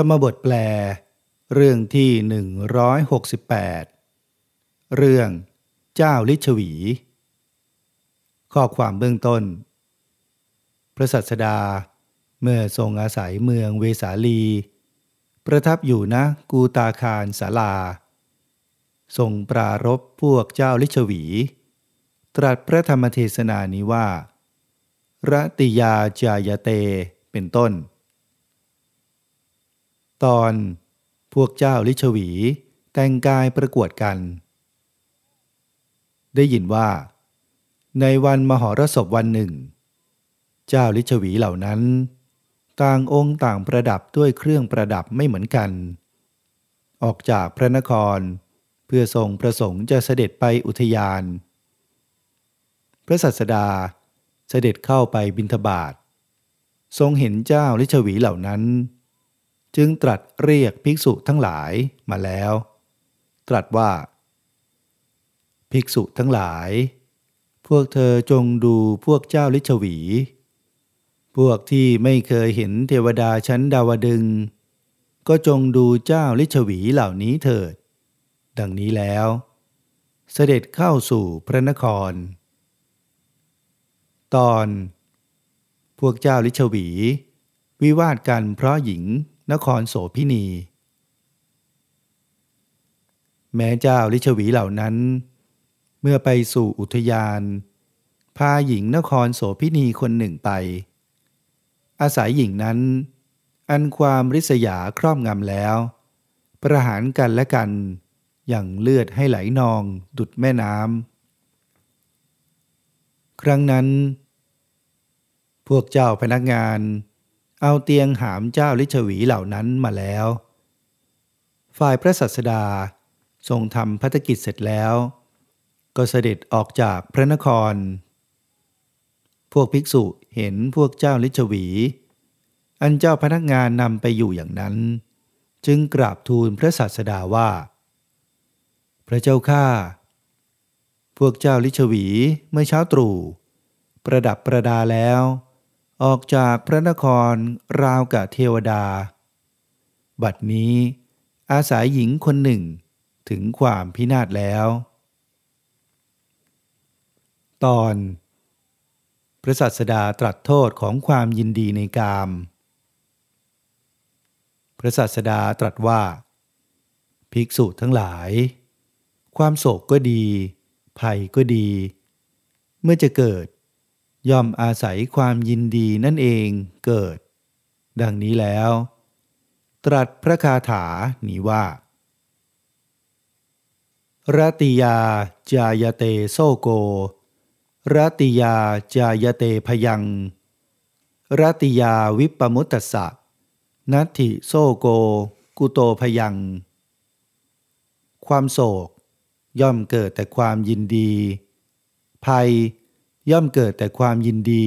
รรมบทแปล เรื่องที่ 168 เรื่องเจ้าลิชวี ข้อความเบื้องต้น พระสัสดาเมื่อทรงอาศัยเมืองเวสาลี ประทับอยู่ณกูตาคารสาลา ทรงปรารบพวกเจ้าลิชวี ตรัสพระธรรมเทศนานี้ว่า รติยาจายเตเป็นต้น ตอนพวกเจ้าลิชวี แต่งกายประกวดกัน ได้ยินว่า ในวันมหรสพวันหนึ่ง เจ้าลิชวีเหล่านั้น ต่างองค์ต่างประดับด้วยเครื่องประดับไม่เหมือนกัน ออกจากพระนคร เพื่อทรงประสงค์จะเสด็จไปอุทยาน พระสัสดาเสด็จเข้าไปบิณฑบาตทรงเห็นเจ้าลิชวีเหล่านั้น จึงตรัสเรียกภิกษุทั้งหลายมาแล้ว ตรัสว่า ภิกษุทั้งหลาย พวกเธอจงดูพวกเจ้าลิชวี พวกที่ไม่เคยเห็นเทวดาชั้นดาวดึง ก็จงดูเจ้าลิชวีเหล่านี้เถิด ดังนี้แล้ว เสด็จเข้าสู่พระนคร ตอน พวกเจ้าลิชวีวิวาทกันเพราะหญิง นครโสพินี แม้เจ้าลิชวีเหล่านั้น เมื่อไปสู่อุทยาน พาหญิงนครโสพินีคนหนึ่งไป อาศัยหญิงนั้น อันความริษยาครอบงำแล้ว ประหารกันและกันอย่างเลือดให้ไหลนองดุดแม่น้ำ ครั้งนั้น พวกเจ้าพนักงาน เอาเตียงหามเจ้าลิชวีเหล่านั้นมาแล้ว ฝ่ายพระสัสดาทรงทำพัฒกิจเสร็จแล้ว ก็เสด็จออกจากพระนคร พวกภิกษุเห็นพวกเจ้าลิชวี อันเจ้าพนักงานนำไปอยู่อย่างนั้น จึงกราบทูลพระศาสดาว่า พระเจ้าข้าพวกเจ้าลิชวีเมื่อเช้าตรู่ประดับประดาแล้ว ออกจากพระนครราวกับเทวดา บัดนี้อาศัยหญิงคนหนึ่งถึงความพินาศแล้ว ตอน พระสัสดาตรัสโทษของความยินดีในกาม พระสัสดาตรัสว่า ภิกษุทั้งหลาย ความโศกก็ดี ภัยก็ดี เมื่อจะเกิด ย่อมอาศัยความยินดีนั่นเองเกิด ดังนี้แล้ว ตรัสพระคาถานี้ว่ารติยาจายเตโซโกรติยาจายเตพยังรติยาวิปปมุตตสะนัตถิโซโก กุโตพยัง ความโศก ย่อมเกิดแต่ความยินดี ภัย ย่อมเกิดแต่ความยินดี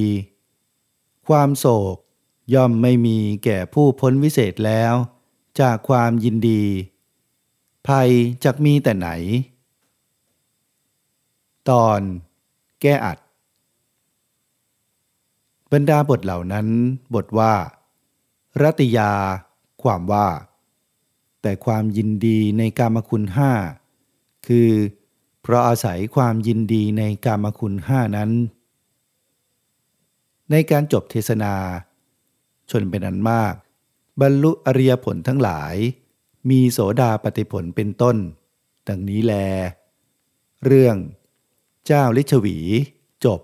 ความโศกย่อมไม่มีแก่ผู้พ้นวิเศษแล้ว จากความยินดี ภัยจักมีแต่ไหน ตอนแก้อัด บรรดาบทเหล่านั้นบทว่า รัติยา ความว่า แต่ความยินดีในกามคุณห้าคือ เพราะอาศัยความยินดีในกามคุณห้านั้น ในการจบเทศนา ชนเป็นอันมาก บรรลุอริยผลทั้งหลาย มีโสดาปฏิผลเป็นต้น ดังนี้แล เรื่อง เจ้าลิชวีจบ